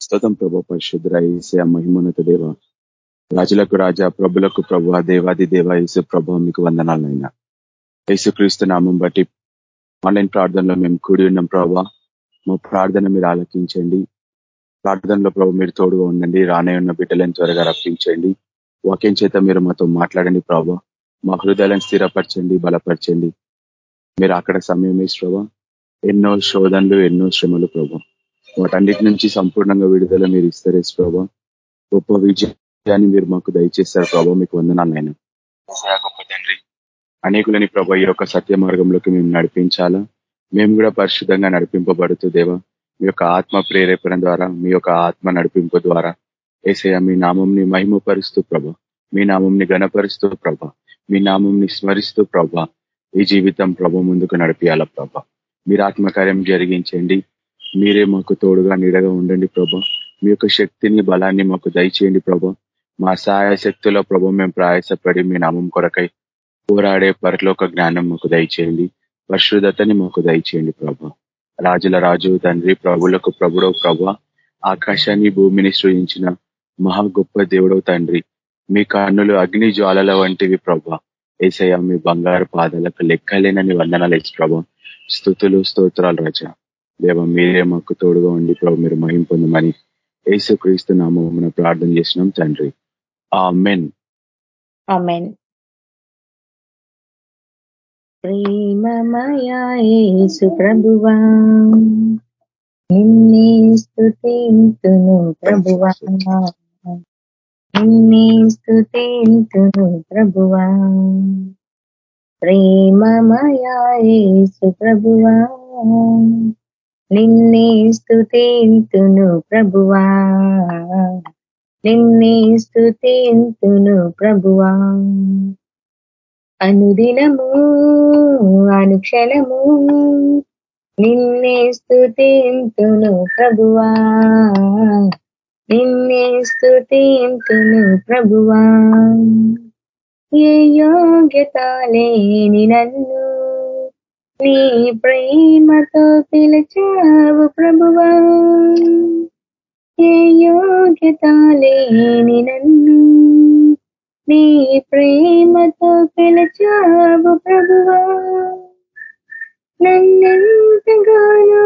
స్తోతం ప్రభు పరిశుద్ర ఈసే మహిమోన్నత దేవ. రాజులకు రాజా ప్రభులకు ప్రభు దేవాది దేవ ఈసు ప్రభు మీకు వందనాలైనా యేసుక్రీస్తు నామం బట్టి ఆన్లైన్ ప్రార్థనలో మేము కూడి ఉన్నాం ప్రభా. మా ప్రార్థన మీరు ఆలకించండి. ప్రార్థనలో ప్రభు మీరు తోడుగా ఉండండి. రానే ఉన్న బిడ్డలను త్వరగా రప్పించండి. వాక్యం చేత మీరు మాతో మాట్లాడండి ప్రభావ మా హృదయాలను స్థిరపరచండి బలపరచండి. మీరు అక్కడ సమయం ప్రభా. ఎన్నో శోధనలు ఎన్నో శ్రమలు ప్రభా. వాటన్నిటి నుంచి సంపూర్ణంగా విడుదల మీరు ఇస్తారే ప్రభా. గొప్ప విజయాన్ని మీరు మాకు దయచేస్తారు ప్రభావ మీకు గొప్ప తండ్రి. అనేకులని ప్రభా ఈ యొక్క సత్య మార్గంలోకి మేము నడిపించాలా? మేము కూడా పరిశుద్ధంగా నడిపింపబడుతూ దేవా మీ యొక్క ఆత్మ ప్రేరేపణ ద్వారా మీ యొక్క ఆత్మ నడిపింపు ద్వారా ఏసయ మీ నామంని మహిమపరుస్తూ ప్రభ. మీ నామంని గణపరుస్తూ ప్రభ. మీ నామంని స్మరిస్తూ ప్రభ. ఈ జీవితం ప్రభ ముందుకు నడిపియాల ప్రభ. మీరు ఆత్మకార్యం జరిగించండి. మీరే మాకు తోడుగా నీడగా ఉండండి ప్రభా. మీ యొక్క శక్తిని బలాన్ని మాకు దయచేయండి ప్రభా. మా సహాయ శక్తిలో ప్రభు మేము ప్రయాసపడి మీ నామం కొరకై పోరాడే పరలోక జ్ఞానం మాకు దయచేయండి. పరిశుద్ధతని మాకు దయచేయండి ప్రభా. రాజుల రాజు తండ్రి ప్రభులకు ప్రభుడో ప్రభ. ఆకాశాన్ని భూమిని సృజించిన మహా గొప్ప దేవుడో తండ్రి. మీ కన్నులు అగ్ని జ్వాలల వంటివి ప్రభ. ఏసయ్య మీ బంగారు పాదాలకు లెక్కలేనని వందనాలు ఇచ్చి ప్రభా. స్థుతులు స్తోత్రాలు రాజా. దేవ మీరే మాకు తోడుగా ఉండి ప్రభు మీరు మహిం పొందమని ఏసు క్రీస్తు నామం ప్రార్థన చేసినాం తండ్రి. ఆ మెన్ ప్రేమమయేసు ప్రభువా నిన్నే స్థుతింతును ప్రభువా. నిన్నే స్థుతింతును ప్రభువా. ప్రేమమయేసు ప్రభువా నిన్నే స్థుతింతును ప్రభువా. నిన్నే స్థుతింతును ప్రభువా. అనుదినము అనుక్షణము నిన్నే స్థుతింతును ప్రభువా. నిన్నే స్థుతింతును ప్రభువా. ఏ యోగ్యత లేని నన్ను నీ ప్రేమతో పిలిచావు ప్రభువా. ఏ యోగ్యత లేని నన్ను నీ ప్రేమతో పిలిచావు ప్రభువా. నన్నెంతగానో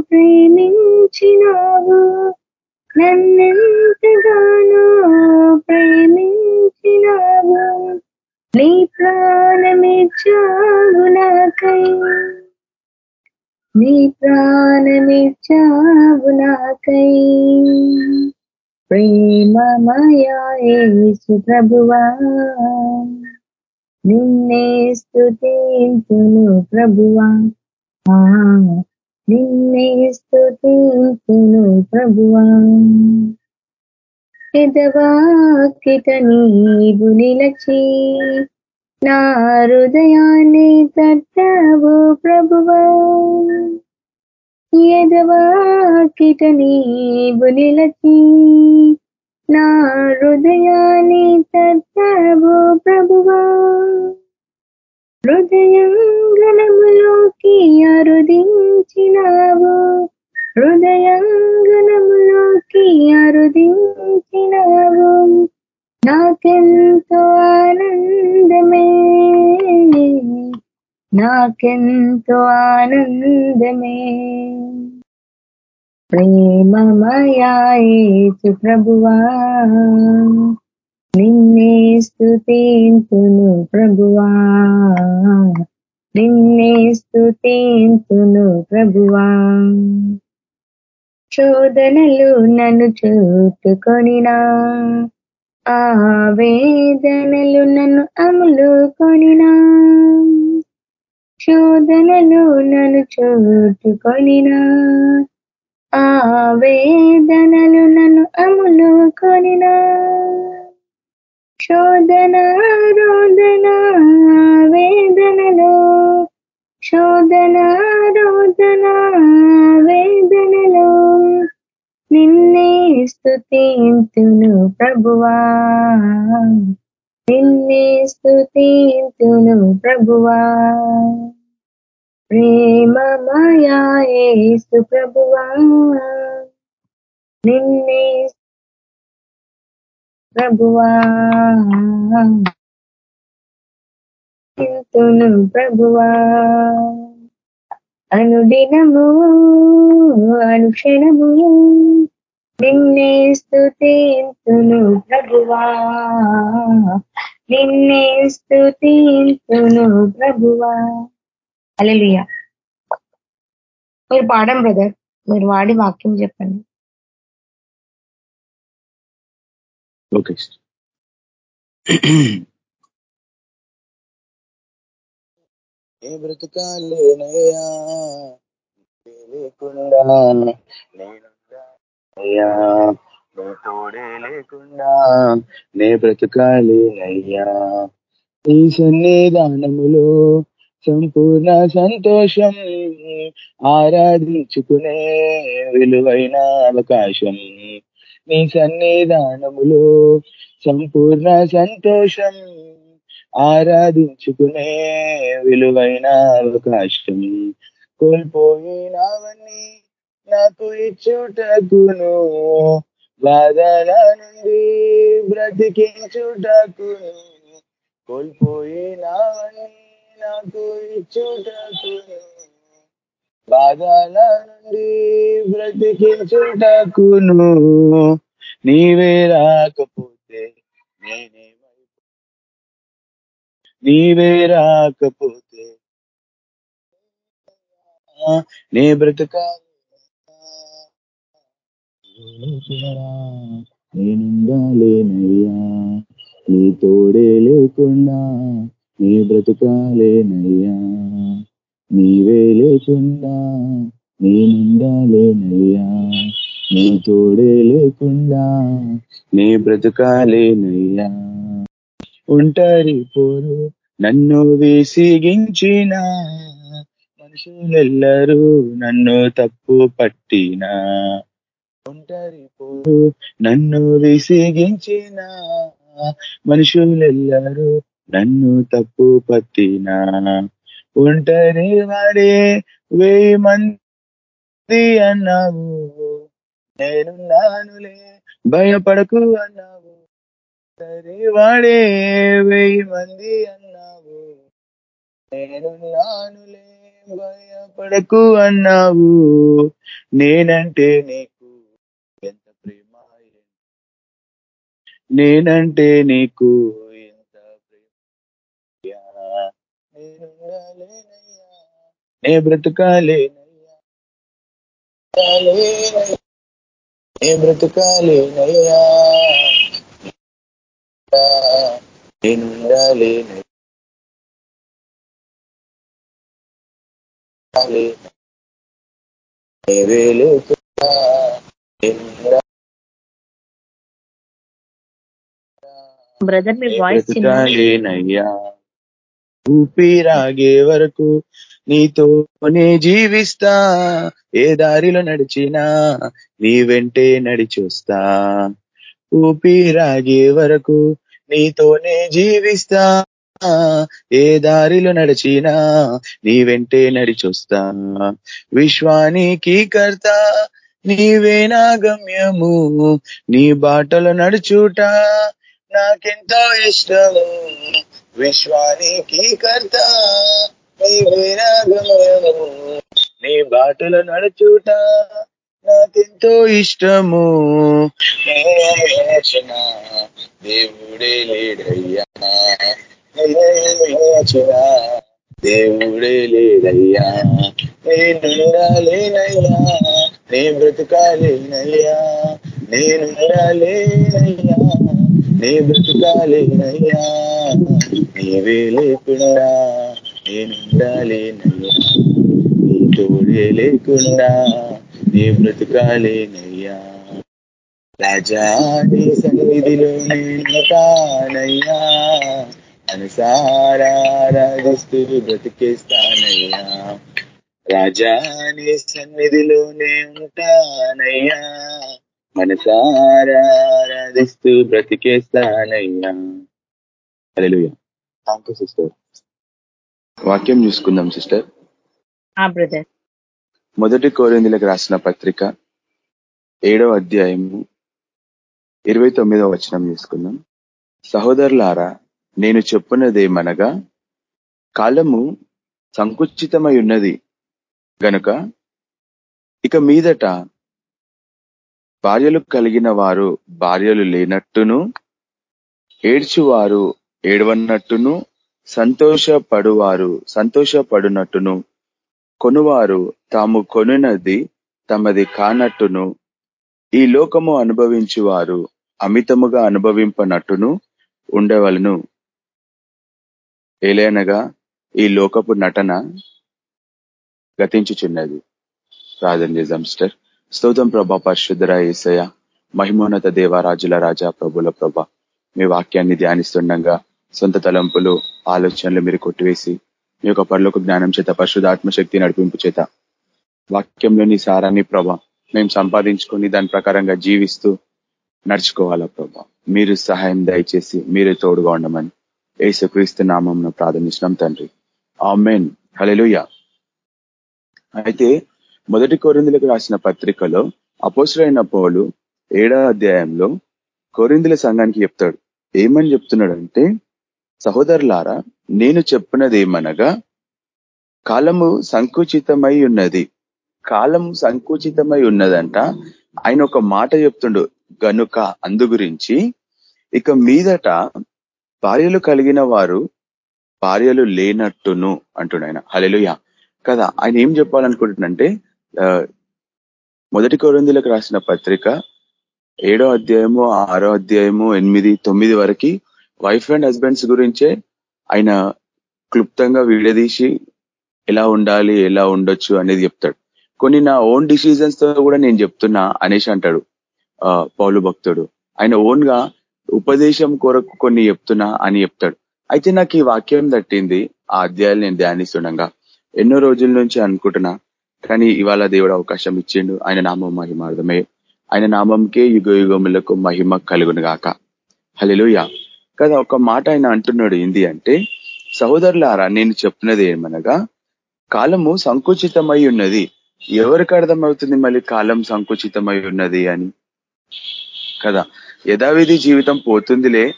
ప్రేమించినావు నన్నెంతగానో ప్రేమించినావు. నీ ప్రాణమిచ్చావు నాకై. నీ ప్రాణమిచ్చావు నాకై. ప్రేమమయేసు ప్రభువా. నిన్నే స్థుతింతును ప్రభువా. నిన్నే స్థుతింతును ప్రభువా. పెదవాకిట నీవు నిలచి నా హృదయాన్ని తట్టవు ప్రభువా. ఎదవాకిట నీవు నిలచి నా హృదయాన్ని తట్టవు ప్రభువా. హృదయంగనములోకి అరుదించినావు హృదయంగనములోకి అరుదించినావు. నాకెంతో ఆనందమే. నాకెంతో ఆనందమే. ప్రేమమయాయేసు ప్రభువా. నిన్నే స్థుతింతును ప్రభువా. నిన్నే స్థుతింతును ప్రభువా. శోధనలు నన్ను చూతుకొనినా ఆ వేదనలు నన్ను అమలు కొనినా శోధనలు నన్ను చూతుకొనినా ఆ వేదనలు నన్ను అమలు కొనినా శోధన రోదన వేదనలో. శోధన స్థుతింతును ప్రభువా. నిన్నే స్థుతింతును ప్రభువా. ప్రేమమయాసు ప్రభువా. నిన్నే ప్రభువా. స్తుతింతును ప్రభువా. అనుదినము అనుక్షణము నిన్నే స్తుతింతును ప్రభువా. నిన్నే స్తుతింతును ప్రభువా. అలెలుయ మీరు పాడం బ్రదర్. మీరు వాడి వాక్యం చెప్పండి. ఓకే ఏ బ్రతకాలేనయ్యా? లేకుండా అయ్యా నీ తోడే లేకుండా నే బ్రతకాలేనయ్యా ఈ సన్నిధానములో సంపూర్ణ సంతోషం ఆరాధించుకునే విలువైన అవకాశం. నీ సన్నిధానములో సంపూర్ణ సంతోషం ఆరాధించుకునే విలువైన అవకాశం. కోల్పోయినవన్నీ నాకు ఇచ్చుటకును బాధల నుండి బ్రతికించుటకును కోల్పోయినవన్నీ నాకు ఇచ్చుటకును బాధల నుండి బ్రతికించుటకును నీవే రాకపోతే నేనే నీవే రాకపోతే నే బ్రతకాలి నేనుండాలేనయ్యా నీ తోడే లేకుండా నీ బ్రతకాలేనయ్యా నీవే లేకుండా నేనుండాలేనయ్యా నీ తోడే లేకుండా నీ బ్రతకాలేనయ్యా ఉంటారి పోరు నన్ను విసిగించిన మనుషులెల్లరూ నన్ను తప్పు పట్టిన ఒంటరి పోరు నన్ను విసిగించిన మనుషులెల్లరూ నన్ను తప్పు పట్టిన. ఒంటరి వాడే వెయ్యి మంది అన్నావు. నేనున్నానులే భయపడకు అన్నావు. ఒంటరి వాడే వెయ్యి మంది అన్నావు. నేనున్నానులే భయపడకు అన్నావు. నేనంటే నీకు ఎంత ప్రేమ నేనంటే నీకు ఎంత ప్రేమ నేనుండాలేనయ్యా నే బ్రతకాలేనయ్యా? నే బ్రతకాలేనయ్యా నేనుండాలేనయ్యా బ్రదర్ మీ వాయిస్ ఊపిరాగే వరకు నీతోనే జీవిస్తా. ఏ దారిలో నడిచినా నీ వెంటే నడిచొస్తా. ఊపిరాగే వరకు నీతోనే జీవిస్తా. ఏ దారిలో నడిచినా నీ వెంటే నడిచొస్తా. విశ్వానికి కర్త నీవే నా గమ్యము నీ బాటలో నడుచుట. నాకెంతో ఇష్టము. విశ్వానికి కర్త నీ నా నీ బాటలో నడుచుట నాకెంతో ఇష్టము. నేచిన దేవుడే లేడయ్యా. నేచిన దేవుడే లేడయ్యా. నేనుండాలేనయ్యా నే బ్రతకాలేనయ్యా నేనుండాలేనయ్యా నే బ్రతకాలేనయ్యా నీవే లేకుండా నేనుండాలేనయ్యా నీ తోడే లేకుండా నే బ్రతకాలేనయ్యా రాజా నీ సన్నిధిలో నేను కానయ్యా అనుసారాధిస్తూ బ్రతికేస్తానయ్యా. రాజా నీ సన్నిధిలోనే ఉంటానయ్యా మనసారాధిస్తూ బ్రతికేస్తానయ్యా థ్యాంక్ యూ సిస్టర్ వాక్యం చూసుకుందాం సిస్టర్ బ్రదర్ మొదటి కోరిందులకు రాసిన పత్రిక ఏడవ అధ్యాయము ఇరవై తొమ్మిదవ వచనం తీసుకుందాం సహోదరులారా నేను చెప్పున్నదేమనగా కాలము సంకుచితమై ఉన్నది. గనుక ఇక మీదట భార్యలు కలిగిన వారు భార్యలు లేనట్టును ఏడ్చువారు ఏడవన్నట్టును సంతోషపడువారు సంతోషపడునట్టును కొనువారు తాము కొనున్నది తమది కానట్టును ఈ లోకము అనుభవించువారు అమితముగా అనుభవింపనట్టును ఉండవలను. ఏలైనగా ఈ లోకపు నటన గతించుచున్నది. ప్రార్థన చేద్దాం సిస్టర్. స్తోత్రం ప్రభా పరిశుద్ధర ఏసయ మహిమోన్నత దేవరాజుల రాజా ప్రభుల ప్రభ. మీ వాక్యాన్ని ధ్యానిస్తుండగా సొంత తలంపులు ఆలోచనలు మీరు కొట్టివేసి మీ యొక్క పరులకు జ్ఞానం చేత పరిశుధాత్మశక్తి నడిపింపు చేత వాక్యంలోని సారాన్ని ప్రభ మేము సంపాదించుకొని దాని ప్రకారంగా జీవిస్తూ నడుచుకోవాలా ప్రభా. మీరు సహాయం దయచేసి మీరే తోడుగా ఉండమని ఏసుక్రీస్తు నామం ప్రార్థనించడం తండ్రి. ఆమెన్. హలెలుయ అయితే మొదటి కోరిందులకు రాసిన పత్రికలో అపోసులైన పౌలు ఏడో అధ్యాయంలో కోరిందుల సంఘానికి చెప్తాడు. ఏమని చెప్తున్నాడంటే సహోదరులారా నేను చెప్పినది ఏమనగా కాలము సంకుచితమై ఉన్నది. కాలం సంకుచితమై ఉన్నదంట. ఆయన ఒక మాట చెప్తుండు. గనుక అందు గురించి ఇక మీదట భార్యలు కలిగిన వారు భార్యలు లేనట్టును అంటున్నాయన ఆయన. హలెలుయ కదా ఆయన ఏం చెప్పాలనుకుంటున్నంటే మొదటి కోరిందులకు రాసిన పత్రిక ఏడో అధ్యాయము ఆరో అధ్యాయము ఎనిమిది తొమ్మిది వరకు వైఫ్ అండ్ హస్బెండ్స్ గురించే ఆయన క్లుప్తంగా విడదీసి ఎలా ఉండాలి ఎలా ఉండొచ్చు అనేది చెప్తాడు. కొన్ని నా ఓన్ డిసిజన్స్తో కూడా నేను చెప్తున్నా అనేసి అంటాడు పౌలు భక్తుడు. ఆయన ఓన్గా ఉపదేశం కొరకు కొన్ని చెప్తున్నా అని చెప్తాడు. అయితే నాకు ఈ వాక్యం తట్టింది ఆ అధ్యాయాలు నేను ధ్యానిస్తుండగా. ఎన్నో రోజుల నుంచి అనుకుంటున్నా కానీ ఇవాళ దేవుడు అవకాశం ఇచ్చిండు. ఆయన నామం మహిమార్థమే. ఆయన నామంకే యుగ యుగములకు మహిమ కలుగును గాక హలిలుయ కదా ఒక మాట ఆయన అంటున్నాడు ఏంది అంటే సహోదరులారా నేను చెప్తున్నది ఏమనగా కాలము సంకుచితమై ఉన్నది. ఎవరికి అర్థమవుతుంది మళ్ళీ కాలం సంకుచితమై ఉన్నది అని? కదా యథావిధి జీవితం పోతుందిలే.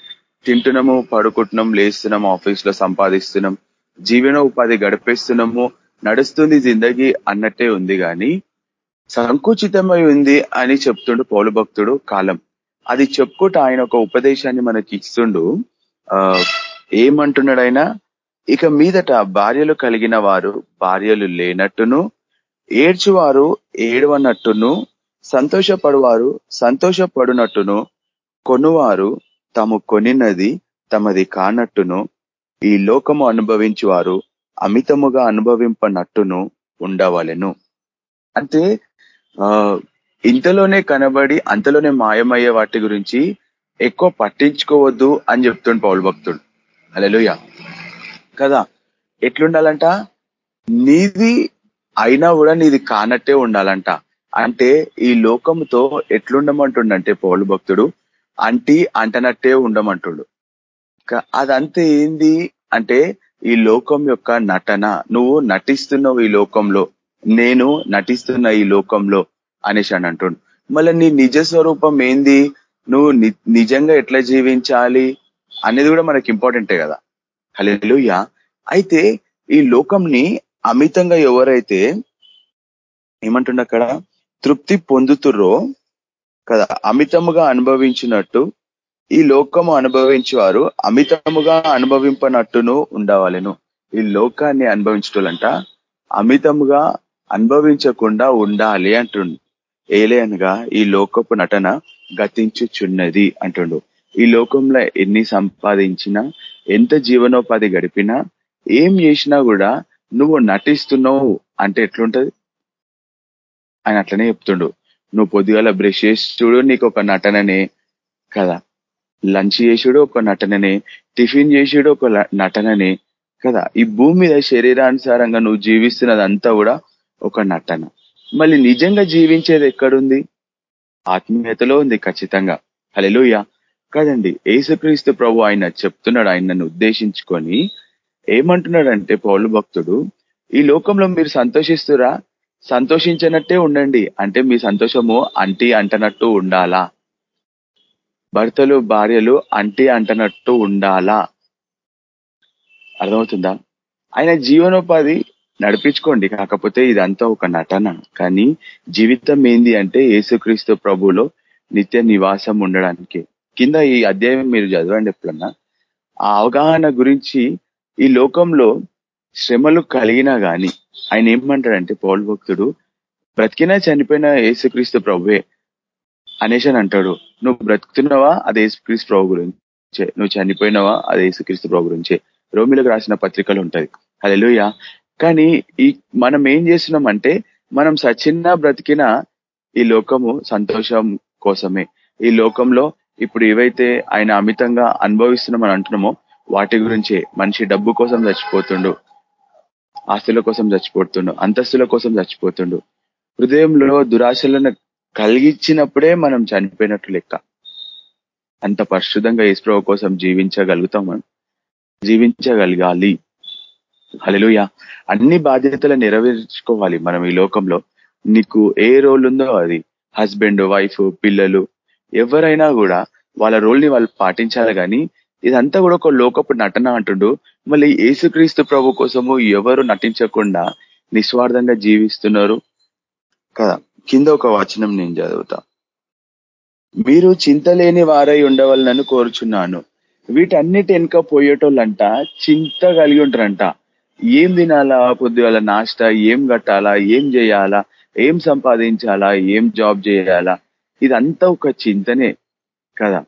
తింటున్నాము పడుకుంటున్నాం లేస్తున్నాం ఆఫీస్లో సంపాదిస్తున్నాం జీవన ఉపాధి గడిపేస్తున్నాము నడుస్తుంది జిందగీ అన్నట్టే ఉంది కానీ సంకుచితమై ఉంది అని చెప్తుండు పౌలు భక్తుడు కాలం. అది చెప్పుకుంటూ ఆయన ఒక ఉపదేశాన్ని మనకి ఇస్తుండు. ఆ ఏమంటున్నాడు ఆయన ఇక మీదట భార్యలు కలిగిన వారు భార్యలు లేనట్టును ఏడ్చువారు ఏడవనట్టును సంతోషపడువారు సంతోషపడునట్టును కొనువారు తాము కొనినది తమది కానట్టును ఈ లోకము అనుభవించువారు అమితముగా అనుభవింపనట్టును ఉండవలెను. అంటే ఆ ఇంతలోనే కనబడి అంతలోనే మాయమయ్యే వాటి గురించి ఎక్కువ పట్టించుకోవద్దు అని చెప్తుండు పౌరు భక్తుడు. అలెలుయ కదా ఎట్లుండాలంట? నీది అయినా కూడా నీది కానట్టే ఉండాలంట. అంటే ఈ లోకముతో ఎట్లుండమంటుండంటే పౌలు భక్తుడు అంటి అంటనట్టే ఉండమంటుడు. అదంతా ఏంది? అంటే ఈ లోకం యొక్క నటన. నువ్వు నటిస్తున్నావు ఈ లోకంలో. నేను నటిస్తున్న ఈ లోకంలో అనేసి అని అంటుండు. మళ్ళీ నీ నిజ స్వరూపం ఏంది? నువ్వు నిజంగా ఎట్లా జీవించాలి అనేది కూడా మనకి ఇంపార్టెంటే కదా. హలేలుయ అయితే ఈ లోకంని అమితంగా ఎవరైతే ఏమంటుండ అక్కడ? తృప్తి పొందుతుర్రో కదా అమితముగా అనుభవించినట్టు ఈ లోకము అనుభవించేవారు అమితముగా అనుభవింపనట్టును ఉండవాలను. ఈ లోకాన్ని అనుభవించటంట అమితముగా అనుభవించకుండా ఉండాలి అంటుండు. ఏలే అనగా ఈ లోకపు నటన గతించుచున్నది అంటుండు. ఈ లోకంలో ఎన్ని సంపాదించినా ఎంత జీవనోపాధి గడిపినా ఏం చేసినా కూడా నువ్వు నటిస్తున్నావు అంటే ఎట్లుంటది? ఆయన అట్లనే చెప్తుండు. నువ్వు పొద్దుగాల బ్రష్ చేసి చూడు నీకు ఒక నటననే కదా. లంచ్ చేసుడు ఒక నటననే టిఫిన్ చేసుడు ఒక నటననే కదా? ఈ భూమి మీద శరీరానుసారంగా నువ్వు జీవిస్తున్నదంతా కూడా ఒక నటన. మళ్ళీ నిజంగా జీవించేది ఎక్కడుంది? ఆత్మీయతలో ఉంది ఖచ్చితంగా. హలెలుయ కదండి ఏసుక్రీస్తు ప్రభు ఆయన చెప్తున్నాడు ఆయనను ఉద్దేశించుకొని. ఏమంటున్నాడంటే పౌలు భక్తుడు ఈ లోకంలో మీరు సంతోషిస్తురా? సంతోషించినట్టే ఉండండి. అంటే మీ సంతోషము అంటి అంటనట్టు ఉండాలా? భర్తలు భార్యలు అంటే అంటనట్టు ఉండాలా? అర్థమవుతుందా? ఆయన జీవనోపాధి నడిపించుకోండి కాకపోతే ఇదంతా ఒక నటన. కానీ జీవితం ఏంది అంటే యేసుక్రీస్తు ప్రభులో నిత్య నివాసం ఉండడానికి. కింద ఈ అధ్యాయం మీరు చదవండి ఎప్పుడన్నా. ఆ అవగాహన గురించి ఈ లోకంలో శ్రమలు కలిగినా గాని ఆయన ఏమంటాడంటే పౌల్ భక్తుడు బ్రతికినా చనిపోయిన యేసుక్రీస్తు ప్రభువే. అనేసి అని అంటాడు. నువ్వు బ్రతుకుతున్నావా? అది యేసుక్రీస్తు ప్రభు గురించే. నువ్వు చనిపోయినావా? అది యేసుక్రీస్తు ప్రభు గురించే. రోమిలకు రాసిన పత్రికలు ఉంటది అదెలుయ కానీ ఈ మనం ఏం చేస్తున్నామంటే మనం సచిన్న బ్రతికిన ఈ లోకము సంతోషం కోసమే. ఈ లోకంలో ఇప్పుడు ఏవైతే ఆయన అమితంగా అనుభవిస్తున్నామని అంటున్నామో వాటి గురించే. మనిషి డబ్బు కోసం చచ్చిపోతుండు. ఆస్తుల కోసం చచ్చిపోతుండు. అంతస్తుల కోసం చచ్చిపోతుండు. హృదయంలో దురాశలను కలిగించినప్పుడే మనం చనిపోయినట్లు లెక్క. అంత పరిశుద్ధంగా ఈశ్వ కోసం జీవించగలుగుతాం మనం. జీవించగలగాలి. హలలుయ అన్ని బాధ్యతలు నెరవేర్చుకోవాలి మనం ఈ లోకంలో. నీకు ఏ రోల్ ఉందో అది. హస్బెండ్ వైఫ్ పిల్లలు ఎవరైనా కూడా వాళ్ళ రోల్ని వాళ్ళు పాటించాలి కానీ ఇదంతా కూడా ఒక లోకపు నటన అంటుండు. మళ్ళీ ఏసుక్రీస్తు ప్రభు కోసము ఎవరు నటించకుండా నిస్వార్థంగా జీవిస్తున్నారు? కదా. కింద ఒక వచనం నేను చదువుతా. మీరు చింతలేని వారై ఉండవాలని కోరుచున్నాను. వీటన్నిటి వెనుక పోయేటోళ్ళంట చింత కలిగి ఉంటారంట. ఏం తినాలా పొద్దుగాల నాష్ట? ఏం కట్టాలా? ఏం చేయాలా? ఏం సంపాదించాలా? ఏం జాబ్ చేయాలా? ఇదంతా ఒక చింతనే కదా.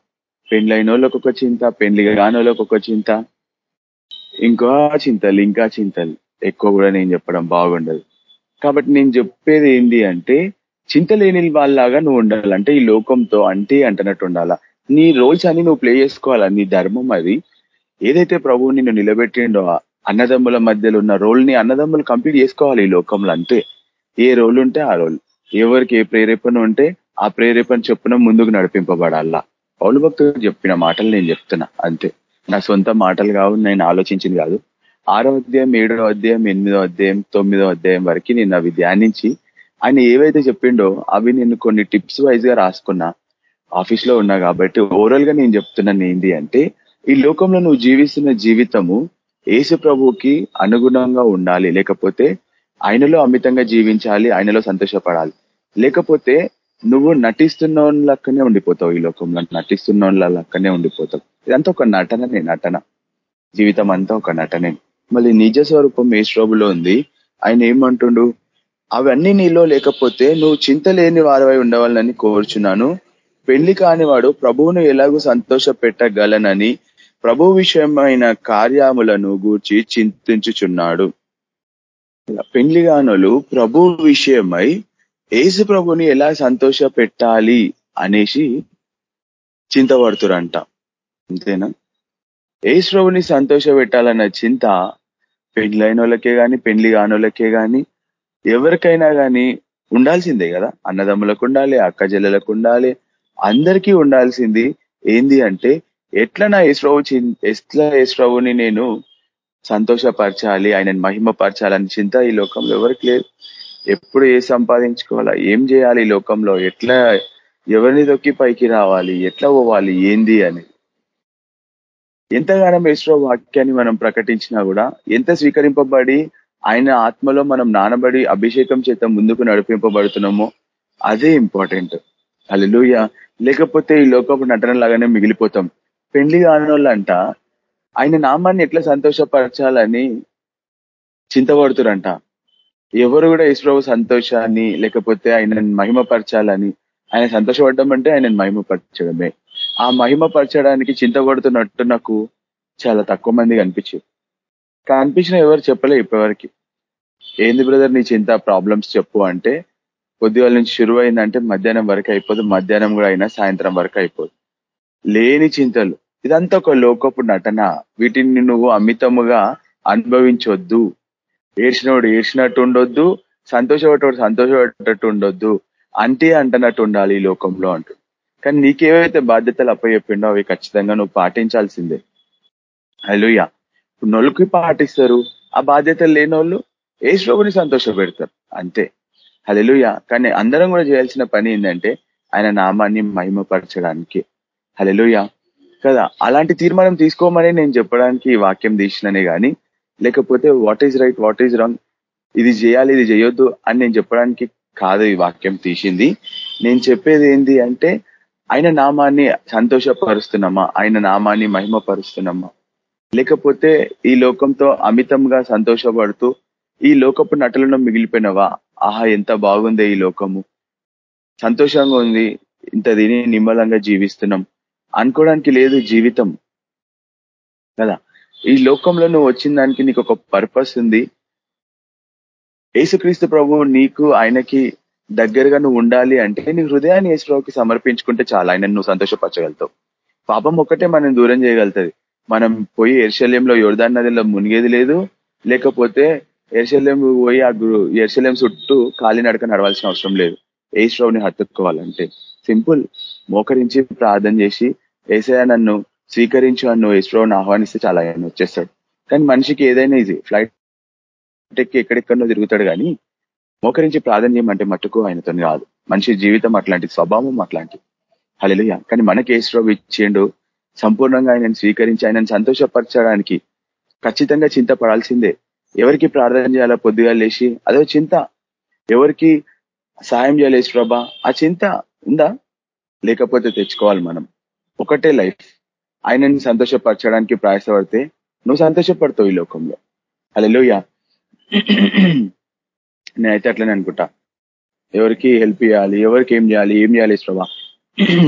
పెండ్లైన వాళ్ళకి ఒక చింత పెండ్లి కానోళ్ళకి ఒక చింత. ఇంకా చింతలు ఇంకా చింతలు. ఎక్కువ కూడా నేను చెప్పడం బాగుండదు. కాబట్టి నేను చెప్పేది ఏంటి అంటే చింత లేని వాళ్ళలాగా నువ్వు ఉండాలంటే ఈ లోకంతో అంటే అంటున్నట్టు ఉండాలా? నీ రోల్స్ అని నువ్వు ప్లే చేసుకోవాలా? నీ ధర్మం అది? ఏదైతే ప్రభువు నిన్ను నిలబెట్టిండో అన్నదమ్ముల మధ్యలో ఉన్న రోల్ని అన్నదమ్ములు కంప్లీట్ చేసుకోవాలి ఈ లోకంలో అంతే. ఏ రోల్ ఉంటే ఆ రోల్. ఎవరికి ఏ ప్రేరేపణ ఉంటే ఆ ప్రేరేపణ చొప్పున ముందుకు నడిపింపబడాలా? పౌలు భక్తులు చెప్పిన మాటలు నేను చెప్తున్నా అంతే. నా సొంత మాటలు కావు నేను ఆలోచించింది కాదు. ఆరో అధ్యాయం ఏడో అధ్యాయం ఎనిమిదో అధ్యాయం తొమ్మిదో అధ్యాయం వరకు నేను అవి ధ్యానించి ఆయన ఏవైతే చెప్పిండో అవి నేను కొన్ని టిప్స్ వైజ్గా రాసుకున్నా. ఆఫీస్లో ఉన్నా కాబట్టి ఓవరాల్గా నేను చెప్తున్నాను ఏంటి అంటే ఈ లోకంలో నువ్వు జీవిస్తున్న జీవితము ఏసు ప్రభుకి అనుగుణంగా ఉండాలి. లేకపోతే ఆయనలో అమితంగా జీవించాలి ఆయనలో సంతోషపడాలి. లేకపోతే నువ్వు నటిస్తున్న లక్కనే ఉండిపోతావు ఈ లోకంలో నటిస్తున్న లక్కనే ఉండిపోతావు. ఇదంతా ఒక నటననే నటన. జీవితం అంతా ఒక నటనే. మళ్ళీ నిజ స్వరూపం ఏశ్రోబులో ఉంది. ఆయన ఏమంటుండు? అవన్నీ నీలో లేకపోతే నువ్వు చింత లేని వారవై ఉండవాలని కోరుచున్నాను. పెళ్ళి కానివాడు ప్రభువును ఎలాగూ సంతోష పెట్టగలనని ప్రభు విషయమైన కార్యములను గూర్చి చింతించుచున్నాడు. పెళ్ళిగానులు ప్రభు విషయమై ఏసు ప్రభుని ఎలా సంతోష పెట్టాలి అనేసి చింతపడుతురంట. అంతేనా? ఏసు ప్రభుని సంతోష పెట్టాలన్న చింత పెండ్లైన వాళ్ళకే కానీ పెండ్లి కానోళ్ళకే కానీ ఎవరికైనా కానీ ఉండాల్సిందే కదా. అన్నదమ్ములకు ఉండాలి అక్క చెల్లెలకు ఉండాలి అందరికీ ఉండాల్సింది ఏంది అంటే ఎట్లా నా యశ్రవు ఎట్లా యశ్రావుని నేను సంతోషపరచాలి ఆయనను మహిమపరచాలని చింత ఈ లోకంలో ఎవరికి లేదు. ఎప్పుడు ఏ సంపాదించుకోవాలా ఏం చేయాలి ఈ లోకంలో ఎట్లా ఎవరిని దొక్కి పైకి రావాలి ఎట్లా పోవాలి ఏంది అని. ఎంతగానో యశ్రావు వాక్యాన్ని మనం ప్రకటించినా కూడా ఎంత స్వీకరింపబడి ఆయన ఆత్మలో మనం నానబడి అభిషేకం చేత ముందుకు నడిపింపబడుతున్నామో అదే ఇంపార్టెంట్. అల్లెలుయ లేకపోతే ఈ లోకపు నటన లాగానే మిగిలిపోతాం. పెళ్ళి కానోళ్ళంట. ఆయన నామాన్ని ఎట్లా సంతోషపరచాలని చింతపడుతురంట. ఎవరు కూడా ఈశ్వరవు సంతోషాన్ని లేకపోతే ఆయనను మహిమపరచాలని ఆయన సంతోషపడడం అంటే ఆయన మహిమపరచడమే. ఆ మహిమపరచడానికి చింతపడుతున్నట్టు నాకు చాలా తక్కువ మంది కనిపించింది కనిపించిన ఎవరు చెప్పలే ఇప్పటివరకు. ఏంది బ్రదర్ నీ చింత? ప్రాబ్లమ్స్ చెప్పు అంటే పొద్దుగాల నుంచి షురువు అయిందంటే మధ్యాహ్నం వరకు అయిపోదు మధ్యాహ్నం కూడా అయినా సాయంత్రం వరకు అయిపోదు. లేని చింతలు. ఇదంతా ఒక లోకపు నటన. వీటిని నువ్వు అమితముగా అనుభవించొద్దు. ఏడ్చినోడు ఏడ్చినట్టు ఉండొద్దు సంతోషపడేవాడు సంతోషపడేటట్టు ఉండొద్దు. అంటే అంటనట్టు ఉండాలి ఈ లోకంలో అంటూ. కానీ నీకేవైతే బాధ్యతలు అప్పచెప్పిండో అవి ఖచ్చితంగా నువ్వు పాటించాల్సిందే. అలుయ నొలుకి పాటిస్తారు. ఆ బాధ్యతలు లేని వాళ్ళు ఏ శ్రోగుని సంతోష పెడతారు అంతే. హలెలుయ కానీ అందరం కూడా చేయాల్సిన పని ఏంటంటే ఆయన నామాన్ని మహిమపరచడానికి. హలెలుయ కదా అలాంటి తీర్మానం తీసుకోమని నేను చెప్పడానికి ఈ వాక్యం తీసిననే కానీ లేకపోతే what is right what is wrong ఇది చేయాలి ఇది చేయొద్దు అని నేను చెప్పడానికి కాదు ఈ వాక్యం తీసింది. నేను చెప్పేది ఏంటి అంటే ఆయన నామాన్ని సంతోషపరుస్తున్నామా? ఆయన నామాన్ని మహిమపరుస్తున్నామా? లేకపోతే ఈ లోకంతో అమితంగా సంతోషపడుతూ ఈ లోకపు నటులను మిగిలిపోయినవా? ఆహా ఎంత బాగుంది ఈ లోకము. సంతోషంగా ఉంది ఇంత దీని నిమ్మలంగా జీవిస్తున్నాం. అనుకోవడానికి లేదు జీవితం. కదా? ఈ లోకంలో నువ్వు వచ్చిన దానికి నీకు ఒక పర్పస్ ఉంది. యేసుక్రీస్తు ప్రభు నీకు ఆయనకి దగ్గరగా నువ్వు ఉండాలి అంటే నీ హృదయాన్ని యేసుప్రభుకి సమర్పించుకుంటే చాలా ఆయన నువ్వు సంతోషపరచగలుగుతావు. పాపం ఒక్కటే మనం దూరం చేయగలుగుతుంది. మనం పోయి ఎర్శల్యంలో యోర్దాన్ నదిలో మునిగేది లేదు. లేకపోతే ఎర్శల్యం పోయి ఆ ఎర్శల్యం చుట్టూ కాలి నడక నడవాల్సిన అవసరం లేదు. ఏశ్రావుని హత్తుకోవాలంటే సింపుల్. మోకరించి ప్రార్థన చేసి ఏసయ నన్ను స్వీకరించు అన్ను ఏశ్రావుని ఆహ్వానిస్తే చాలా ఆయన వచ్చేస్తాడు. కానీ మనిషికి ఏదైనా ఈజీ ఫ్లైట్ ఎక్కి ఎక్కడెక్కడో తిరుగుతాడు కానీ మోకరించి ప్రార్థన చేయమంటే మట్టుకు ఆయనతో కాదు. మనిషి జీవితం అట్లాంటి స్వభావం అట్లాంటి హలియ కానీ మనకి ఏశ్రావు ఇచ్చిండు సంపూర్ణంగా ఆయనను స్వీకరించి ఆయనను సంతోషపరచడానికి ఖచ్చితంగా చింతపడాల్సిందే. ఎవరికి ప్రార్థన చేయాలా పొద్దుగా లేచి అదో చింత. ఎవరికి సాయం చేయాలి ప్రభా ఆ చింత ఉందా? లేకపోతే తెచ్చుకోవాలి మనం. ఒకటే లైఫ్. ఆయనని సంతోషపరచడానికి ప్రయాసపడితే నువ్వు సంతోషపడతావు ఈ లోకంలో. అలెలుయ నేనైతే అట్లనే అనుకుంటా. ఎవరికి హెల్ప్ చేయాలి ఎవరికి ఏం చేయాలి ఏం చేయాలి ప్రభా?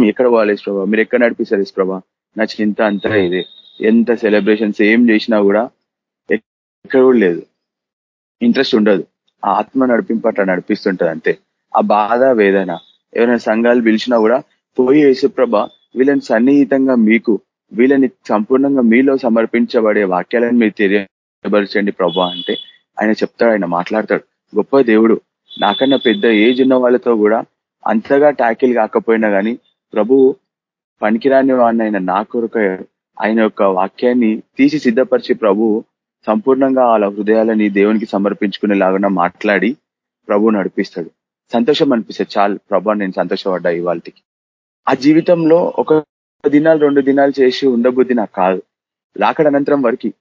ఎక్కడ పోవాలి ప్రభా? మీరు ఎక్కడ నడిపిస్తారు ప్రభా? నా చింత అంతా ఇదే. ఎంత సెలబ్రేషన్స్ ఏం చేసినా కూడా ఎక్కడ కూడా లేదు. ఇంట్రెస్ట్ ఉండదు. ఆ ఆత్మ నడిపింపు అట్లా నడిపిస్తుంటది అంతే. ఆ బాధ వేదన ఎవరైనా సంఘాలు పిలిచినా కూడా పోయి యేసుప్రభ వీళ్ళని సన్నిహితంగా మీకు వీళ్ళని సంపూర్ణంగా మీలో సమర్పించబడే వాక్యాలను మీరు తెలియబరచండి ప్రభా అంటే ఆయన చెప్తాడు ఆయన మాట్లాడతాడు. గొప్ప దేవుడు. నాకన్నా పెద్ద ఏజ్ ఉన్న వాళ్ళతో కూడా అంతగా ట్యాకిల్ కాకపోయినా కానీ ప్రభు పనికిరాని వాడిని నా కొరకు ఆయన యొక్క వాక్యాన్ని తీసి సిద్ధపరిచి ప్రభు సంపూర్ణంగా వాళ్ళ హృదయాలని దేవునికి సమర్పించుకునేలాగా మాట్లాడి ప్రభు నడిపిస్తాడు. సంతోషం అనిపిస్తుంది చాలు. ప్రభా నేను సంతోషపడ్డా ఇవాళకి ఆ జీవితంలో ఒక దినాలు రెండు దినాలు చేసి ఉండబుద్ధి నాకు కాదు. లాకడ అనంతరం వరకు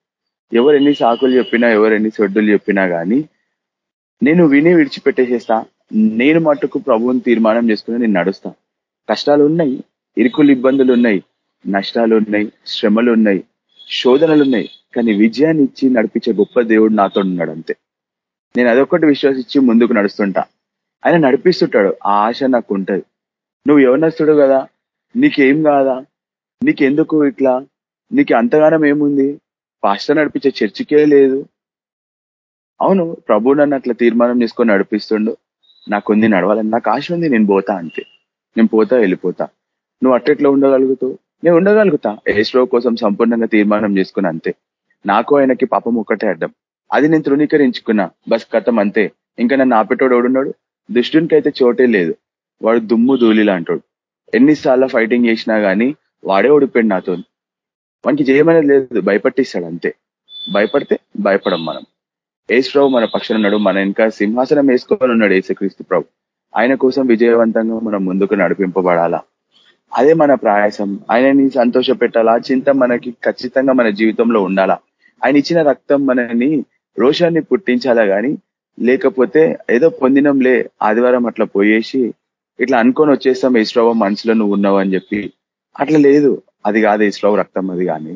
ఎవరు ఎన్ని సాకులు చెప్పినా ఎవరు ఎన్ని సొడ్డులు చెప్పినా కానీ నేను విని విడిచిపెట్టేసేస్తా. నేను మట్టుకు ప్రభువుని తీర్మానం చేసుకుని నేను నడుస్తా. కష్టాలు ఉన్నాయి. ఇరుకులు ఇబ్బందులు ఉన్నాయి నష్టాలు ఉన్నాయి శ్రమలు ఉన్నాయి శోధనలు ఉన్నాయి కానీ విజయాన్ని ఇచ్చి నడిపించే గొప్ప దేవుడు నాతో ఉన్నాడు అంతే. నేను అదొకటి విశ్వసించి ముందుకు నడుస్తుంటా. ఆయన నడిపిస్తుంటాడు ఆ ఆశ నాకు ఉంటది. నువ్వు యవనస్తుడు కదా నీకేం కాదా నీకెందుకు ఇట్లా నీకు అంతగానం ఏముంది పాస్టర్ నడిపించే చర్చికే లేదు. అవును ప్రభు నన్ను అట్లా తీర్మానం చేసుకొని నడిపిస్తుండు. నాకుంది నడవాలని నాకు ఆశ ఉంది నేను పోతా అంతే. నేను పోతా వెళ్ళిపోతా. నువ్వు అట్టెట్లా ఉండగలుగుతావు. నేను ఉండగలుగుతా. ఏశ్రో కోసం సంపూర్ణంగా తీర్మానం చేసుకుని అంతే. నాకు ఆయనకి పాపం ఒక్కటే అడ్డం. అది నేను తృణీకరించుకున్నా. బస్ కథం అంతే. ఇంకా నన్ను ఆపేటోడు ఎవడున్నాడు? దుష్టునికి అయితే చోటే లేదు. వాడు దుమ్ము ధూళిలా అంటాడు ఎన్నిసార్లు ఫైటింగ్ చేసినా గానీ వాడే ఓడిపోయాడు నాతో. వానికి చేయమనేది లేదు. భయపట్టిస్తాడు అంతే. భయపడితే భయపడం మనం. ఏసుప్రభు మన పక్షం ఉన్నాడు. మన ఇంకా సింహాసనం వేసుకోవాలన్నాడు ఏసుక్రీస్తు ప్రభు. ఆయన కోసం విజయవంతంగా మనం ముందుకు నడిపింపబడాలా? అదే మన ప్రయాసం. ఆయనని సంతోష పెట్టాలా చింత మనకి ఖచ్చితంగా మన జీవితంలో ఉండాలా? ఆయన ఇచ్చిన రక్తం మనని రోషాన్ని పుట్టించాలా కానీ లేకపోతే ఏదో పొందినంలే ఆదివారం అట్లా పోయేసి ఇట్లా అనుకొని వచ్చేస్తాం ఈశ్వరావు మనసులో నువ్వు ఉన్నావు అని చెప్పి. అట్లా లేదు. అది కాదు ఈశ్వరావు రక్తం అది కానీ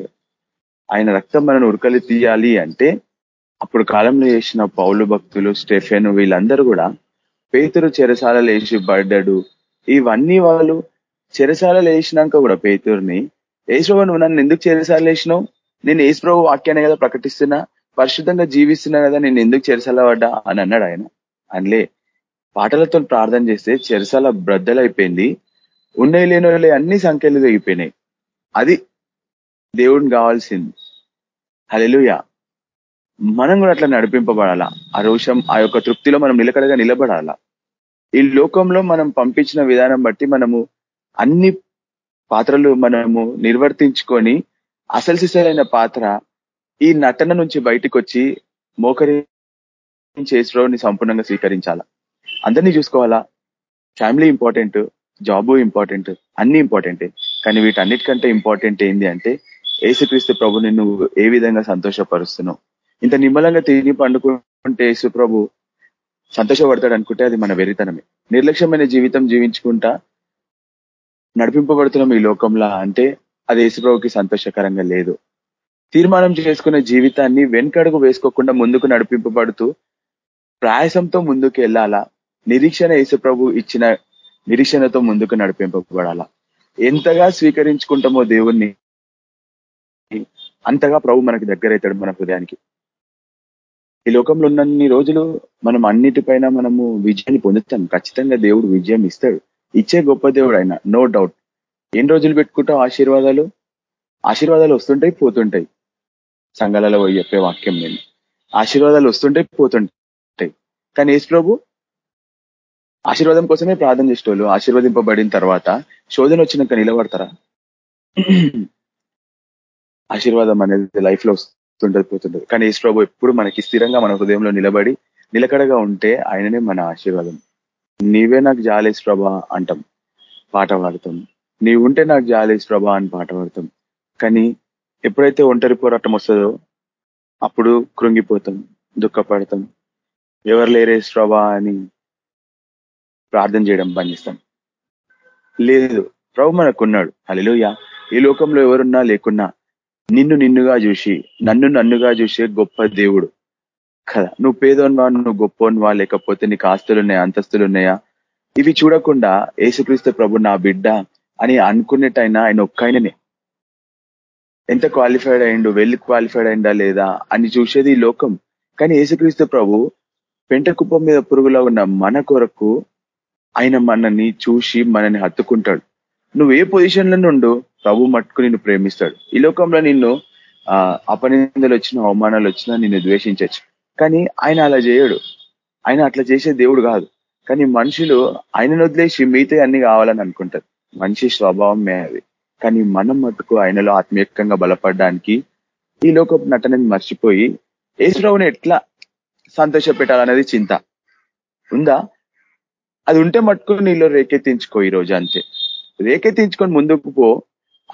ఆయన రక్తం మనను ఉరకలి తీయాలి అంటే అప్పుడు కాలంలో చేసిన పౌలు భక్తులు స్టెఫెన్ వీళ్ళందరూ కూడా పేతురు చెరసాలలు లేచి పడ్డాడు. ఇవన్నీ వాళ్ళు చెరసాల లేచినాక కూడా పేతుర్ని ఏసుప్రభు నువ్వు నన్ను ఎందుకు చెరసాల లేచినావు? నేను ఏసుప్రభు వాక్యాన్ని కదా ప్రకటిస్తున్నా పరిశుద్ధంగా జీవిస్తున్నా కదా నేను ఎందుకు చెరసాల పడ్డా? అని అన్నాడు ఆయన. అనలే పాటలతో ప్రార్థన చేస్తే చెరసాల బ్రద్దలైపోయింది ఉండే లేని అన్ని సంఖ్యలు తెగిపోయినాయి. అది దేవుడిని కావాల్సింది. హలెలుయ మనం కూడా అట్లా నడిపింపబడాలా? ఆ రోషం ఆ యొక్క తృప్తిలో మనం నిలకడగా నిలబడాలా? ఈ లోకంలో మనం పంపించిన విధానం బట్టి మనము అన్ని పాత్రలు మనము నిర్వర్తించుకొని అసలుసిసలైన పాత్ర ఈ నటన నుంచి బయటకు వచ్చి మోకరి చేసేవాడిని సంపూర్ణంగా స్వీకరించాల? అందరినీ చూసుకోవాలా? ఫ్యామిలీ ఇంపార్టెంట్ జాబు ఇంపార్టెంట్ అన్ని ఇంపార్టెంటే. కానీ వీటన్నిటికంటే ఇంపార్టెంట్ ఏంది అంటే ఏసుక్రీస్తు ప్రభుని నువ్వు ఏ విధంగా సంతోషపరుస్తున్నావు? ఇంత నిమ్మలంగా తిని పండుకుంటే యేసు ప్రభు సంతోషపడతాడు అనుకుంటే అది మన వెరితనమే నిర్లక్ష్యమైన జీవితం జీవించుకుంటా నడిపింపబడుతున్నాం ఈ లోకంలో అంటే అది యేసుప్రభుకి సంతోషకరంగా లేదు. తీర్మానం చేసుకున్న జీవితాన్ని వెనుకడుగు వేసుకోకుండా ముందుకు నడిపింపబడుతూ ప్రయాసంతో ముందుకు వెళ్ళాలా? నిరీక్షణ యేసుప్రభు ఇచ్చిన నిరీక్షణతో ముందుకు నడిపింపబడాలా? ఎంతగా స్వీకరించుకుంటామో దేవుణ్ణి అంతగా ప్రభు మనకి దగ్గరవుతాడు మన హృదయానికి. ఈ లోకంలో ఉన్నన్ని రోజులు మనం అన్నిటిపైన మనము విజయాన్ని పొందుతాం. ఖచ్చితంగా దేవుడు విజయం ఇస్తాడు. ఇచ్చే గొప్ప దేవుడు ఆయన నో డౌట్ ఎన్ని రోజులు పెట్టుకుంటావు ఆశీర్వాదాలు? ఆశీర్వాదాలు వస్తుంటాయి పోతుంటాయి. సంఘాలలో చెప్పే వాక్యం నేను. ఆశీర్వాదాలు వస్తుంటాయి పోతుంటాయి. కానీ ఏసు ప్రభు ఆశీర్వాదం కోసమే ప్రార్థన చేసేవాళ్ళు ఆశీర్వదింపబడిన తర్వాత శోధన వచ్చినాక నిలబడతారా? ఆశీర్వాదం అనేది లైఫ్లో వస్తుంటది పోతుంటది. కానీ ఏసు ప్రభు ఎప్పుడు మనకి స్థిరంగా మన హృదయంలో నిలబడి నిలకడగా ఉంటే ఆయననే మన ఆశీర్వాదం. నీవే నాకు జాలేస్ ప్రభా అంటాం పాట పాడతాం. నీవు ఉంటే నాకు జాలేస్ ప్రభా అని పాట పాడతాం. కానీ ఎప్పుడైతే ఒంటరి పోరాటం వస్తుందో అప్పుడు కృంగిపోతాం దుఃఖపడతాం. ఎవరు లేరే ప్రభా అని ప్రార్థన చేయడం బంధిస్తాం. లేదు ప్రభు మనకున్నాడు. అలెలుయ ఈ లోకంలో ఎవరున్నా లేకున్నా నిన్ను నిన్నుగా చూసి నన్ను నన్నుగా చూసే గొప్ప దేవుడు. కదా. నువ్వు పేదోన్వా నువ్వు గొప్పోన్వా లేకపోతే నీకు ఆస్తులున్నాయా అంతస్తులున్నాయా? అంతస్తులు ఉన్నాయా ఇవి చూడకుండా ఏసుక్రీస్తు ప్రభు నా బిడ్డ అని అనుకునేటైనా ఆయన ఒక్కైననే. ఎంత క్వాలిఫైడ్ అయిండు వెళ్ళి క్వాలిఫైడ్ అయిందా లేదా అని చూసేది ఈ లోకం. కానీ ఏసుక్రీస్తు ప్రభు పెంట కుప్పం మీద పురుగులో ఉన్న మన కొరకు ఆయన మనని చూసి మనని హత్తుకుంటాడు. నువ్వు ఏ పొజిషన్లో నుండు ప్రభు మట్టుకు నిన్ను ప్రేమిస్తాడు. ఈ లోకంలో నిన్ను అపనిందలు వచ్చిన అవమానాలు వచ్చినా నిన్ను ద్వేషించచ్చు కానీ ఆయన అలా చేయడు. ఆయన అట్లా చేసే దేవుడు కాదు. కానీ మనుషులు ఆయనను వదిలేసి మిగతా అన్ని కావాలని అనుకుంటారు. మనిషి స్వభావమే అది. కానీ మనం మటుకు ఆయనలో ఆత్మీయకంగా బలపడడానికి ఈ లోక నటనని మర్చిపోయి ఏసురావుని ఎట్లా సంతోష పెట్టాలనేది చింత. ఉందా? అది ఉంటే మట్టుకు నీలో రేకెత్తించుకో ఈ రోజు అంతే. రేకెత్తించుకొని ముందుకు పో.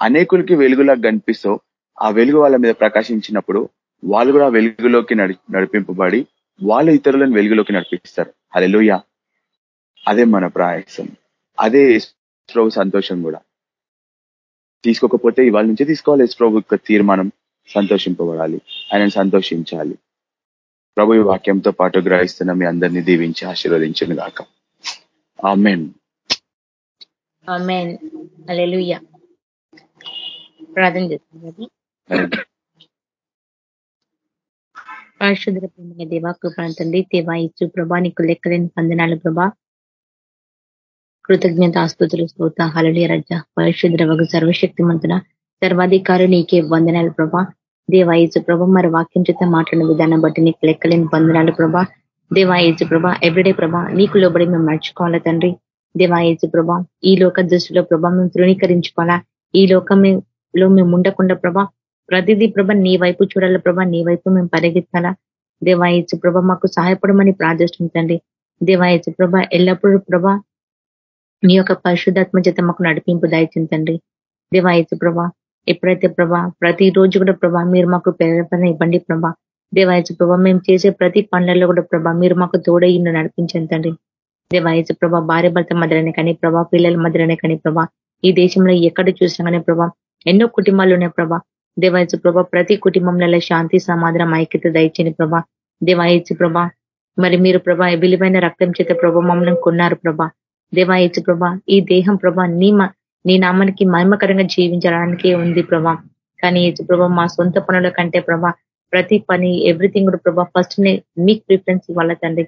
అనేకులకి వెలుగులా కనిపిస్తూ ఆ వెలుగు వాళ్ళ మీద ప్రకాశించినప్పుడు వాళ్ళు కూడా వెలుగులోకి నడిపింపబడి వాళ్ళు ఇతరులను వెలుగులోకి నడిపిస్తారు. అలెలుయ అదే మన ప్రయాసం. అదే ప్రభు సంతోషం కూడా. తీసుకోకపోతే ఇవాళ నుంచే తీసుకోవాలి ప్రభు తీర్మానం. సంతోషింపబడాలి. ఆయనను సంతోషించాలి. ప్రభు ఈ వాక్యంతో పాటు గ్రహిస్తున్న మీ అందరినీ దీవించి ఆశీర్వదించను గాక. ఆమెన్. ప్రార్థన చేస్తున్నది పరిశుద్ర ప్రేమ దేవా కృపణ దేవా ఇచ్చు ప్రభా నీకు లెక్కలేని పందనాలు ప్రభా. కృతజ్ఞత ఆస్తుతులు స్తోత హళలి రజ. పరిశుద్ర వగు సర్వశక్తిమంతున సర్వాధికారు నీకే వందనాలు ప్రభా. దేవాయజు ప్రభ మరి వాక్యం చేత మాట్లాడిన విధానం బట్టి నీకు లెక్కలేని వందనాలు ప్రభా. దేవాయజు ప్రభ ఎవ్రీడే ప్రభా నీకు లోబడి మేము నడుచుకోవాలా తండ్రి. దేవాయజు ప్రభా ఈ లోక దృష్టిలో ప్రభా మేము తృణీకరించుకోవాలా. ఈ లోకంలో మేము ఉండకుండా ప్రభా ప్రతిదీ ప్రభ నీ వైపు చూడాల ప్రభా నీ వైపు మేము పరిగెత్తాలా? దేవాయచు ప్రభ మాకు సహాయపడమని ప్రార్థిస్తుంటండి దేవాయచు ప్రభ ఎల్లప్పుడూ ప్రభ నీ యొక్క పరిశుద్ధాత్మ చేత మాకు నడిపింపు దాయిచిందండి దేవాయచు ప్రభా ఎప్పుడైతే ప్రభా ప్రతి రోజు కూడా ప్రభా మీరు మాకు ప్రేరణ ఇవ్వండి ప్రభా. దేవాయచు ప్రభ మేము చేసే ప్రతి పనులలో కూడా ప్రభా మీరు మాకు తోడయ్యిండు నడిపించండి దేవాయచు ప్రభా భార్య భర్త మధ్యలోనే కానీ ప్రభా పిల్లల మధ్యలోనే కానీ ప్రభా ఈ దేశంలో ఎక్కడ చూసినా కానీ ప్రభా ఎన్నో కుటుంబాలు ఉన్నాయి ప్రభా దేవాయచు ప్రభా ప్రతి కుటుంబంలో శాంతి సమాధానం ఐక్యత దయచని ప్రభా. దేవాయచు ప్రభా మరి మీరు ప్రభా విలువైన రక్తం చేత ప్రభా మమ్మల్ని కొన్నారు ప్రభా. దేవా ప్రభా ఈ దేహం ప్రభా నీ నీ నామానికి మహిమకరంగా జీవించడానికి ఉంది ప్రభా. కానీ ఇచ్చు ప్రభా మా సొంత పనుల కంటే ప్రభా ప్రతి పని ఎవ్రీథింగ్ కూడా ప్రభా ఫస్ట్ నే మీకు ప్రిఫరెన్స్ ఇవ్వాలి తండ్రి.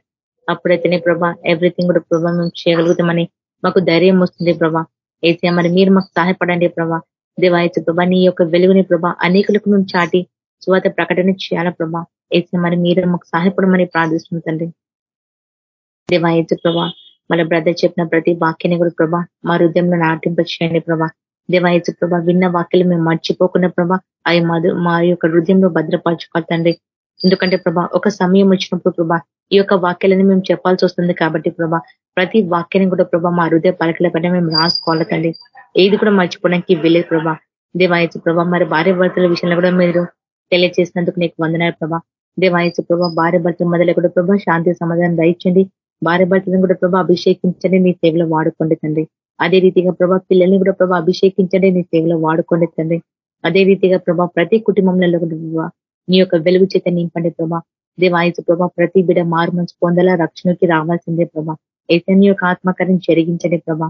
అప్పుడైతేనే ప్రభా ఎవ్రీథింగ్ కూడా ప్రభా మేము చేయగలుగుతామని మాకు ధైర్యం వస్తుంది ప్రభా. ఏసీ మరి మీరు మాకు సహాయపడండి ప్రభా. దేవాయచ ప్రభా నీ యొక్క వెలుగుని ప్రభా అనేకులకు మేము చాటి స్వాత ప్రకటన చేయాల ప్రభా. ఏసీ మరి మీరు మాకు సహాయపడమని ప్రార్థిస్తుంది దేవాయచ ప్రభా మన బ్రదర్ చెప్పిన ప్రతి వాక్యాన్ని కూడా ప్రభా మా హృదయంలో నాటింపచేయండి ప్రభా. దేవాయచ ప్రభా విన్న వాక్యలు మేము మర్చిపోకున్న ప్రభా అవి మధు మా యొక్క హృదయంలో భద్రపరచుకోతండి ఎందుకంటే ప్రభా ఒక సమయం వచ్చినప్పుడు ప్రభా ఈ యొక్క వాక్యాలని మేము చెప్పాల్సి వస్తుంది కాబట్టి ప్రభా ప్రతి వాక్యాన్ని కూడా ప్రభా మా హృదయ పలకల పైన మేము రాసుకోవాలి తండ్రి ఏది కూడా మర్చిపోవడానికి వెళ్ళేది ప్రభా. దేవాయచు ప్రభా మరి భార్య భర్తల విషయంలో కూడా మీరు తెలియజేసినందుకు నీకు వందనాలు ప్రభా. దేవాయచు ప్రభా భార్య భర్తల మొదలు కూడా ప్రభా శాంతి సమాధానం దయచండి భార్య భర్తలను కూడా ప్రభా అభిషేకించండి నీ సేవలో వాడుకోండి తండ్రి అదే రీతిగా ప్రభా పిల్లల్ని కూడా ప్రభా అభిషేకించండి నీ సేవలో వాడుకోండి తండ్రి అదే రీతిగా ప్రభా ప్రతి కుటుంబంలో ప్రభా నీ యొక్క వెలుగు చేత నింపండి ప్రభా. దేవాయసు ప్రభా ప్రతి బిడ మారు మంచి పొందలా రక్షణకి రావాల్సిందే ప్రభా. ఏతన్ని యొక్క ఆత్మకార్యం జరిగించండి ప్రభా.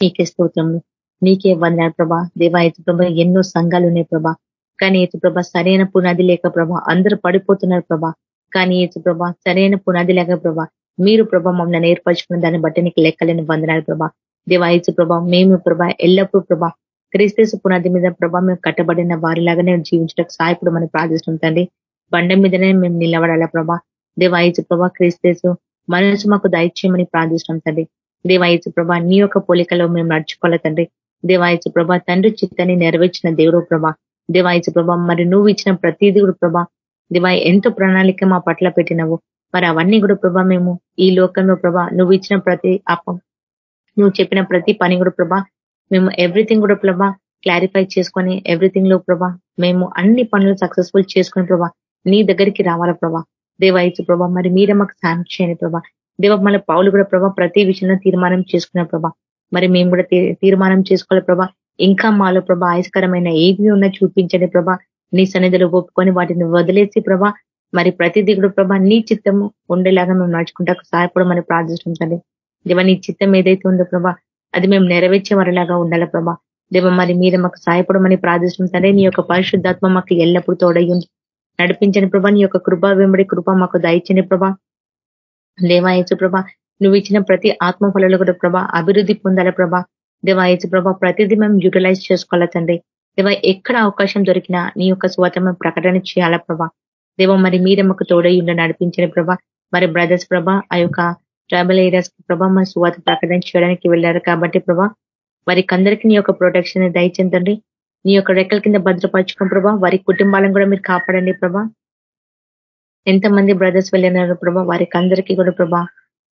నీకే స్తోత్రము నీకే వందనాలు ప్రభా. దేవాయసు ప్రభా ఎన్నో సంఘాలు ఉన్నాయి ప్రభా. కానీ ఏతు ప్రభా సరైన పునాది లేక ప్రభా అందరూ పడిపోతున్నారు ప్రభా. కానీ ఏతు ప్రభా సరైన పునాది లేక ప్రభా మీరు ప్రభా మమ్మల్ని ఏర్పరచుకున్న దాన్ని బట్టి నీకు లెక్కలేని వందనాలు ప్రభా. దేవాయసు ప్రభా మేము ప్రభా ఎల్లప్పుడూ ప్రభా క్రీస్తు పునాది మీద ప్రభా మేము కట్టబడిన వారిలాగానే జీవించడానికి సాయకుడు మనం ప్రార్థిస్తుంటండి బండ మీదనే మేము నిలబడాలా ప్రభా. దేవాయసు ప్రభా క్రీస్తు మనసు మాకు దయచేయమని ప్రార్థిస్తాం తండ్రి. దేవాయసు ప్రభా నీ యొక్క పోలికలో మేము నడుచుకోవాలి తండ్రి. దేవాయసు ప్రభా తండ్రి చిత్తాన్ని నెరవేర్చిన దేవుడు ప్రభా. దేవాయసు ప్రభా మరి నువ్వు ఇచ్చిన ప్రతిదీ కూడా ప్రభా దేవా ఎంతో ప్రణాళిక మా పట్ల పెట్టినవు. మరి అవన్నీ కూడా ప్రభా మేము ఈ లోకంలో ప్రభా నువ్వు ఇచ్చిన ప్రతి అపం నువ్వు చెప్పిన ప్రతి పని కూడా ప్రభా మేము ఎవ్రీథింగ్ కూడా ప్రభా క్లారిఫై చేసుకొని ఎవ్రీథింగ్లో ప్రభా మేము అన్ని పనులు సక్సెస్ఫుల్ చేసుకుని ప్రభా నీ దగ్గరికి రావాలా ప్రభా. దేవాయచు ప్రభా మరి మీరే మాకు సాయం చేయండి ప్రభా. దేవ మళ్ళీ పౌలు కూడా ప్రభా ప్రతి విషయంలో తీర్మానం చేసుకున్న ప్రభా. మరి మేము కూడా తీర్మానం చేసుకోవాలి ప్రభా. ఇంకా మాలో ప్రభా ఆయస్కరమైన ఏవి ఉన్నా చూపించండి ప్రభా. నీ సన్నిధిలో ఒప్పుకొని వాటిని వదిలేసి ప్రభా మరి ప్రతి దిగుడు ప్రభా నీ చిత్తము ఉండేలాగా మేము నడుచుకుంటా సహాయపడమని ప్రార్థిస్తుంటండి దేవ నీ చిత్తం ఏదైతే ఉందో ప్రభా అది మేము నెరవేర్చే వారిలాగా ఉండాలి ప్రభా. దేవ మరి మీద మాకు సహాయపడమని ప్రార్థిస్తుంటే నీ యొక్క పరిశుద్ధాత్మ మాకు ఎల్లప్పుడూ తోడయ్యండి నడిపించని ప్రభా నీ యొక్క కృప వెంబడి కృప మాకు దయచని ప్రభా. దేవాయచు ప్రభా నువ్వు ఇచ్చిన ప్రతి ఆత్మ ఫలలు కూడా ప్రభా అభివృద్ధి పొందాల ప్రభా. దేవాయచు ప్రభా ప్రతిదీ మేము యూటిలైజ్ చేసుకోవాలా తండ్రి. దేవ ఎక్కడ అవకాశం దొరికినా నీ యొక్క స్వతమ ప్రకటన చేయాలా ప్రభా. దేవ మరి మీరే మాకు తోడయ్యుండ నడిపించిన ప్రభా. మరి బ్రదర్స్ ప్రభా ఆ యొక్క ట్రైబల్ ఏరియాస్కి ప్రభా మన సువాత ప్రకటన చేయడానికి వెళ్ళారు కాబట్టి ప్రభా. వారికి అందరికీ నీ యొక్క ప్రొటెక్షన్ దయచేందండి నీ యొక్క రెక్కల కింద భద్రపరచుకుని ప్రభా వారి కుటుంబాలను కూడా మీరు కాపాడండి ప్రభా. ఎంతమంది బ్రదర్స్ వెళ్ళినారు ప్రభా వారికి అందరికీ కూడా ప్రభా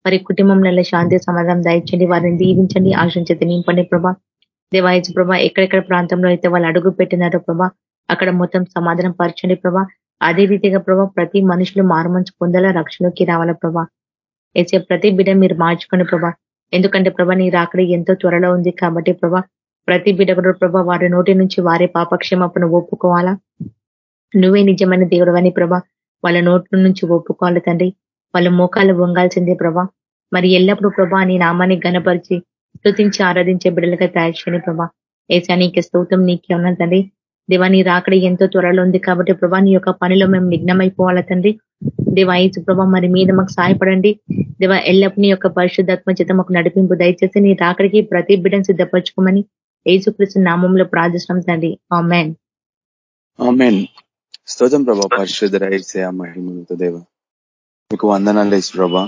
వారి కుటుంబంలో శాంతి సమాధానం దయచండి వారిని దీవించండి ఆశించి నింపండి ప్రభా. దేవాయచు ప్రభా ఎక్కడెక్కడ ప్రాంతంలో అయితే వాళ్ళు అడుగు పెట్టినారో ప్రభా అక్కడ మొత్తం సమాధానం పరచండి ప్రభా. అదే రీతిగా ప్రభా ప్రతి మనుషులు మారుమంచు పొందాలా రక్షణకి రావాల ప్రభా. వేసే ప్రతి బిడ్డ మీరు మార్చుకోండి ప్రభా. ఎందుకంటే ప్రభా నీ రాకడ ఎంతో త్వరలో ఉంది కాబట్టి ప్రభా ప్రతి బిడగడు ప్రభా వారి నోటి నుంచి వారి పాపక్షేమను ఒప్పుకోవాలా? నువ్వే నిజమైన దేవుడు అని ప్రభా వాళ్ళ నోట్ల నుంచి ఒప్పుకోవాలి తండ్రి. వాళ్ళ మోకాలు వంగాల్సిందే ప్రభా. మరి ఎల్లప్పుడూ ప్రభా నీ నామాన్ని గనపరిచి స్థుతించి ఆరాధించే బిడ్డలుగా తయారు చేయని ప్రభా. ఏసా నీకే స్తోత్రం నీకే ఉన్న తండ్రి. దేవా నీ రాకడ ఎంతో త్వరలో ఉంది కాబట్టి ప్రభా నీ యొక్క పనిలో మేము నిఘ్నమైపోవాలా తండ్రి. దేవా ఏసు ప్రభా మరి మీద మాకు సహాయపడండి. దేవా ఎల్లప్పుడు నీ యొక్క పరిశుద్ధాత్మ చేత మాకు నడిపింపు దయచేసి నీ రాకడికి ప్రతి బిడ్డను సిద్ధపరచుకోమని ఏసుకృష్ణ నామంలో ప్రార్థిస్తున్నాం తండ్రి. ఆమెన్. స్తోత్రం ప్రభా పరిశుద్ధ మహిమతో దేవ. మీకు వందనాలు వేసు ప్రభా.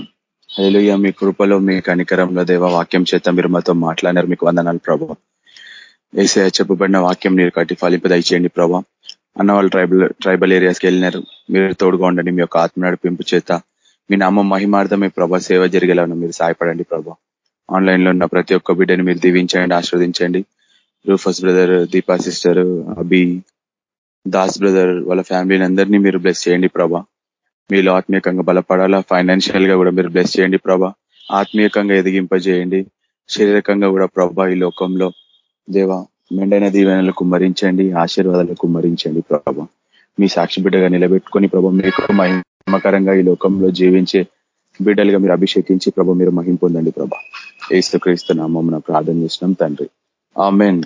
అదేలుగా మీ కృపలో మీ కనికరంలో దేవ వాక్యం చేత మీరు మాతో మాట్లాడారు మీకు వందనాలు ప్రభా. ఏసే చెప్పబడిన వాక్యం మీరు కట్టి ఫలింపు దయచేయండి ప్రభా. అన్న ట్రైబల్ ట్రైబల్ ఏరియాస్కి వెళ్ళినారు. మీరు తోడుగా ఉండండి మీ యొక్క ఆత్మ నడిపింపు చేత. మీ నామం మహిమార్థమే ప్రభా సేవ జరిగేలా మీరు సాయపడండి ప్రభా. ఆన్లైన్లో ఉన్న ప్రతి ఒక్క బిడ్డని మీరు దీవించండి ఆస్వాదించండి Rufus brother Deepa sister Abhi Das brother వాళ్ళ ఫ్యామిలీని అందరినీ మీరు బ్లెస్ చేయండి ప్రభా. మీలో ఆత్మీయకంగా బలపడాలా? ఫైనాన్షియల్గా కూడా మీరు బ్లెస్ చేయండి ప్రభా. ఆత్మీయంగా ఎదిగింపజేయండి. శారీరకంగా కూడా ప్రభా ఈ లోకంలో. దేవ మెండైన దీవెనలు కుమ్మరించండి ఆశీర్వాదాలు కుమ్మరించండి ప్రభా. మీ సాక్షి బిడ్డగా నిలబెట్టుకొని ప్రభా మీకు మహిమకరంగా ఈ లోకంలో జీవించే బిడ్డలుగా మీరు అభిషేకించి ప్రభా మీరు మహిం పొందండి ప్రభా. ఏసుక్రీస్తు నామం ప్రార్థన చేసినాం తండ్రి. ఆమెన్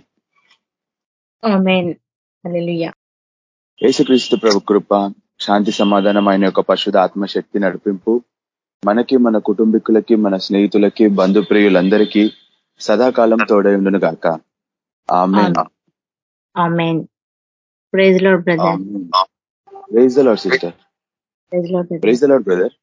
ఏసుక్రీస్తు ప్రభు కృప శాంతి సమాధానం ఆయన యొక్క పరిశుధ ఆత్మశక్తి నడిపింపు మనకి మన కుటుంబీకులకి మన స్నేహితులకి బంధుప్రియులందరికీ సదాకాలం తోడై ఉండును గాక. Praise sister praise brother